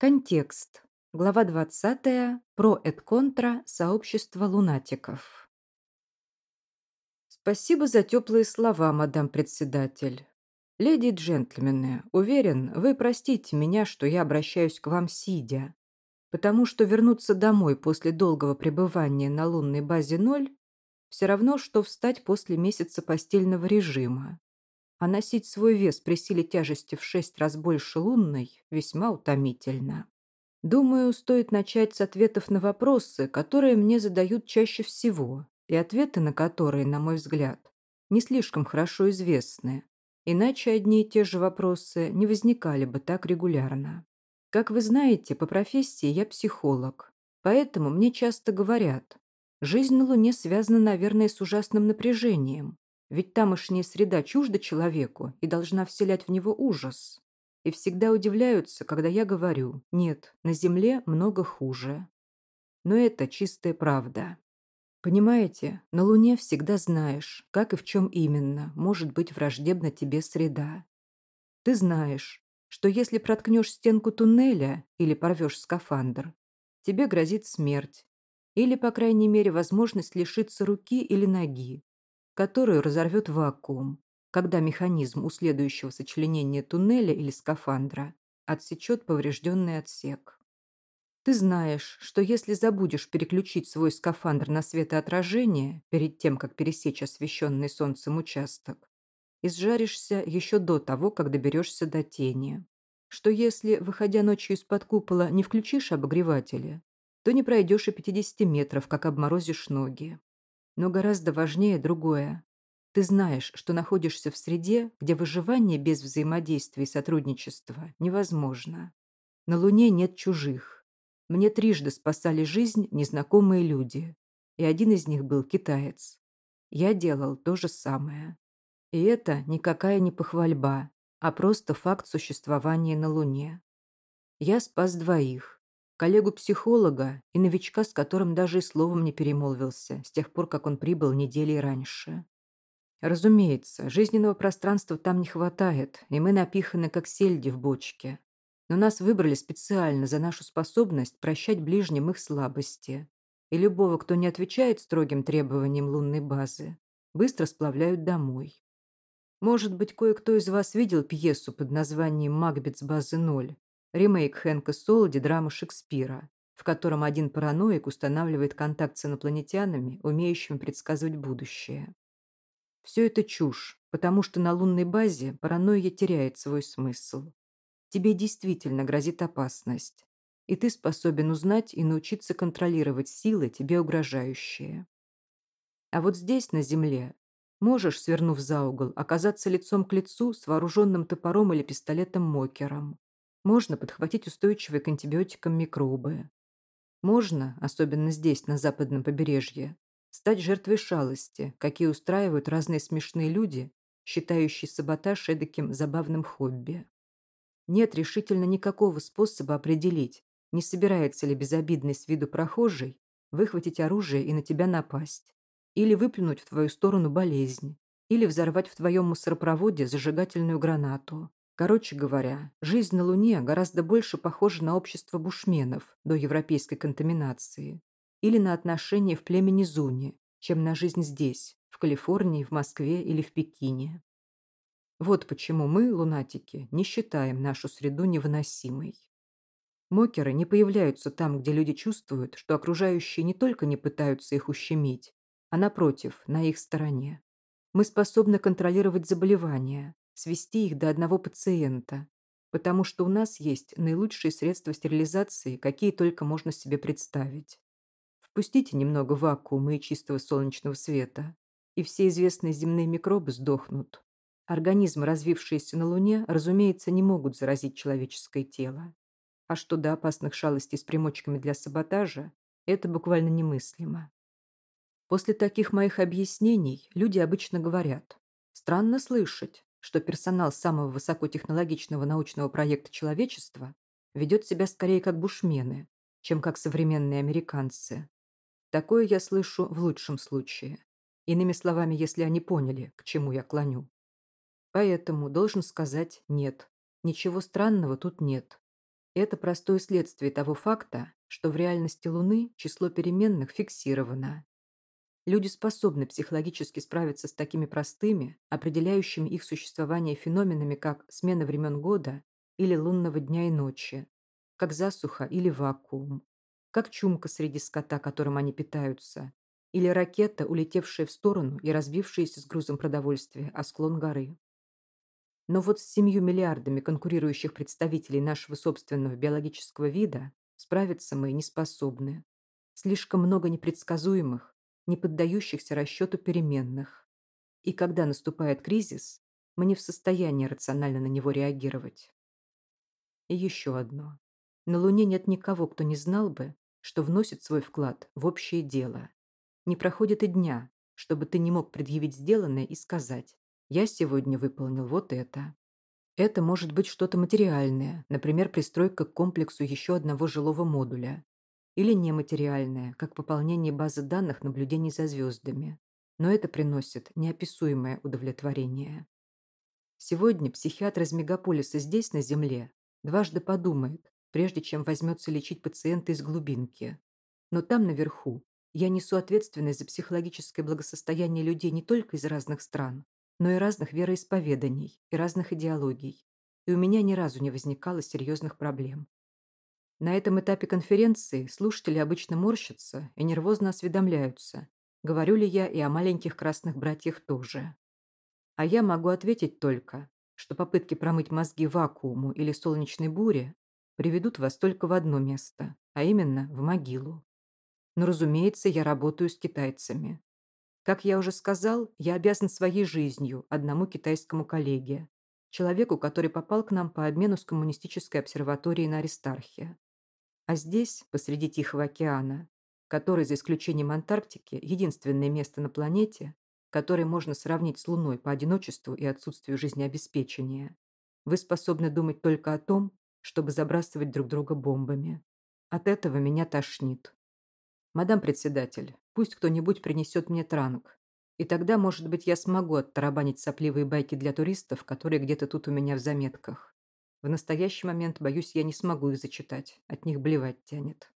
Контекст. Глава 20. Про et контра сообщество лунатиков. Спасибо за теплые слова, мадам председатель. Леди и джентльмены, уверен, вы простите меня, что я обращаюсь к вам сидя, потому что вернуться домой после долгого пребывания на лунной базе ноль все равно, что встать после месяца постельного режима. А носить свой вес при силе тяжести в шесть раз больше лунной весьма утомительно. Думаю, стоит начать с ответов на вопросы, которые мне задают чаще всего, и ответы на которые, на мой взгляд, не слишком хорошо известны. Иначе одни и те же вопросы не возникали бы так регулярно. Как вы знаете, по профессии я психолог, поэтому мне часто говорят, жизнь на Луне связана, наверное, с ужасным напряжением, ведь тамошняя среда чужда человеку и должна вселять в него ужас. И всегда удивляются, когда я говорю «нет, на Земле много хуже». Но это чистая правда. Понимаете, на Луне всегда знаешь, как и в чем именно может быть враждебна тебе среда. Ты знаешь, что если проткнешь стенку туннеля или порвешь скафандр, тебе грозит смерть или, по крайней мере, возможность лишиться руки или ноги, которую разорвет вакуум, когда механизм у следующего сочленения туннеля или скафандра отсечет поврежденный отсек. Ты знаешь, что если забудешь переключить свой скафандр на светоотражение перед тем, как пересечь освещенный солнцем участок, изжаришься еще до того, как доберешься до тени. Что если, выходя ночью из-под купола, не включишь обогреватели, то не пройдешь и 50 метров, как обморозишь ноги. Но гораздо важнее другое. Ты знаешь, что находишься в среде, где выживание без взаимодействия и сотрудничества невозможно. На Луне нет чужих. Мне трижды спасали жизнь незнакомые люди, и один из них был китаец. Я делал то же самое. И это никакая не похвальба, а просто факт существования на Луне. Я спас двоих, коллегу-психолога и новичка, с которым даже и словом не перемолвился с тех пор, как он прибыл недели раньше. Разумеется, жизненного пространства там не хватает, и мы напиханы, как сельди в бочке. Но нас выбрали специально за нашу способность прощать ближним их слабости. И любого, кто не отвечает строгим требованиям лунной базы, быстро сплавляют домой. Может быть, кое-кто из вас видел пьесу под названием «Макбет базы ноль», Ремейк Хэнка Солоди драма Шекспира, в котором один параноик устанавливает контакт с инопланетянами, умеющими предсказывать будущее. Все это чушь, потому что на лунной базе паранойя теряет свой смысл. Тебе действительно грозит опасность, и ты способен узнать и научиться контролировать силы, тебе угрожающие. А вот здесь, на Земле, можешь, свернув за угол, оказаться лицом к лицу с вооруженным топором или пистолетом-мокером. Можно подхватить устойчивые к антибиотикам микробы. Можно, особенно здесь, на западном побережье, стать жертвой шалости, какие устраивают разные смешные люди, считающие саботаж эдаким забавным хобби. Нет решительно никакого способа определить, не собирается ли безобидный с виду прохожий выхватить оружие и на тебя напасть, или выплюнуть в твою сторону болезнь, или взорвать в твоем мусоропроводе зажигательную гранату. Короче говоря, жизнь на Луне гораздо больше похожа на общество бушменов до европейской контаминации или на отношения в племени Зуни, чем на жизнь здесь, в Калифорнии, в Москве или в Пекине. Вот почему мы, лунатики, не считаем нашу среду невыносимой. Мокеры не появляются там, где люди чувствуют, что окружающие не только не пытаются их ущемить, а напротив, на их стороне. Мы способны контролировать заболевания, свести их до одного пациента, потому что у нас есть наилучшие средства стерилизации, какие только можно себе представить. Впустите немного вакуума и чистого солнечного света, и все известные земные микробы сдохнут. Организмы, развившиеся на Луне, разумеется, не могут заразить человеческое тело. А что до опасных шалостей с примочками для саботажа, это буквально немыслимо. После таких моих объяснений люди обычно говорят, странно слышать, что персонал самого высокотехнологичного научного проекта человечества ведет себя скорее как бушмены, чем как современные американцы. Такое я слышу в лучшем случае. Иными словами, если они поняли, к чему я клоню. Поэтому должен сказать «нет». Ничего странного тут нет. Это простое следствие того факта, что в реальности Луны число переменных фиксировано. Люди способны психологически справиться с такими простыми, определяющими их существование феноменами, как смена времен года или лунного дня и ночи, как засуха или вакуум, как чумка среди скота, которым они питаются, или ракета, улетевшая в сторону и разбившаяся с грузом продовольствия о склон горы. Но вот с семью миллиардами конкурирующих представителей нашего собственного биологического вида справиться мы не способны. Слишком много непредсказуемых, не поддающихся расчету переменных. И когда наступает кризис, мы не в состоянии рационально на него реагировать. И еще одно. На Луне нет никого, кто не знал бы, что вносит свой вклад в общее дело. Не проходит и дня, чтобы ты не мог предъявить сделанное и сказать «Я сегодня выполнил вот это». Это может быть что-то материальное, например, пристройка к комплексу еще одного жилого модуля, или нематериальное, как пополнение базы данных наблюдений за звездами. Но это приносит неописуемое удовлетворение. Сегодня психиатр из мегаполиса здесь, на Земле, дважды подумает, прежде чем возьмется лечить пациента из глубинки. Но там, наверху, я несу ответственность за психологическое благосостояние людей не только из разных стран, но и разных вероисповеданий и разных идеологий. И у меня ни разу не возникало серьезных проблем. На этом этапе конференции слушатели обычно морщатся и нервозно осведомляются, говорю ли я и о маленьких красных братьях тоже. А я могу ответить только, что попытки промыть мозги вакууму или солнечной буре приведут вас только в одно место, а именно в могилу. Но, разумеется, я работаю с китайцами. Как я уже сказал, я обязан своей жизнью одному китайскому коллеге, человеку, который попал к нам по обмену с коммунистической обсерваторией на Аристархе. А здесь, посреди Тихого океана, который, за исключением Антарктики, единственное место на планете, которое можно сравнить с Луной по одиночеству и отсутствию жизнеобеспечения, вы способны думать только о том, чтобы забрасывать друг друга бомбами. От этого меня тошнит. Мадам председатель, пусть кто-нибудь принесет мне транк. И тогда, может быть, я смогу оттарабанить сопливые байки для туристов, которые где-то тут у меня в заметках. В настоящий момент, боюсь, я не смогу их зачитать. От них блевать тянет.